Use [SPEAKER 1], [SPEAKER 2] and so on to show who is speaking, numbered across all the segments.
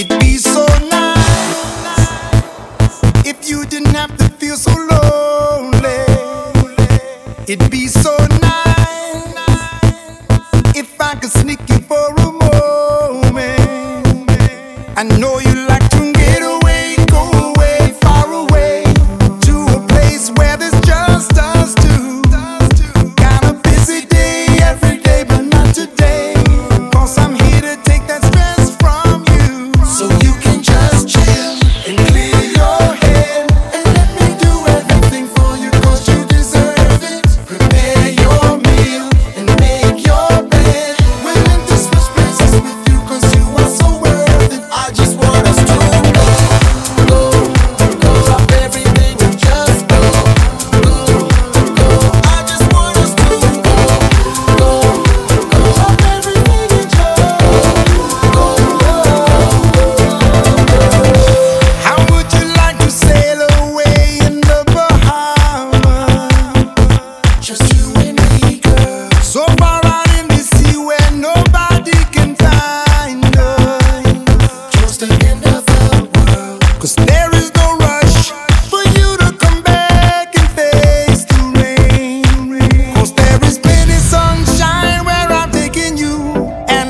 [SPEAKER 1] It'd be so nice if you didn't have to feel so lonely. It'd be so nice if I could sneak you for a moment. I know you.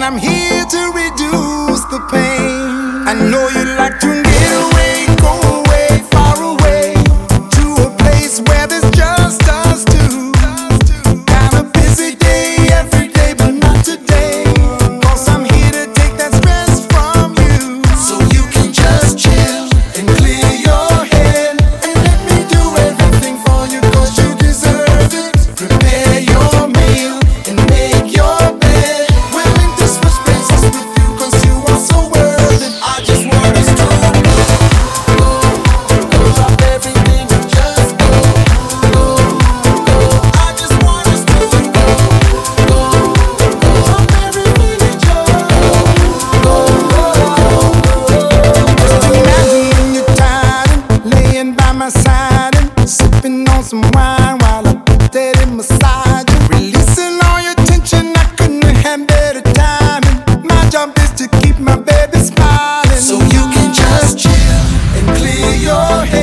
[SPEAKER 1] I'm here. some wine while I put that in massage. Releasing all your tension, I couldn't have better timing. My job is to keep my baby smiling. So you can just chill and clear your head.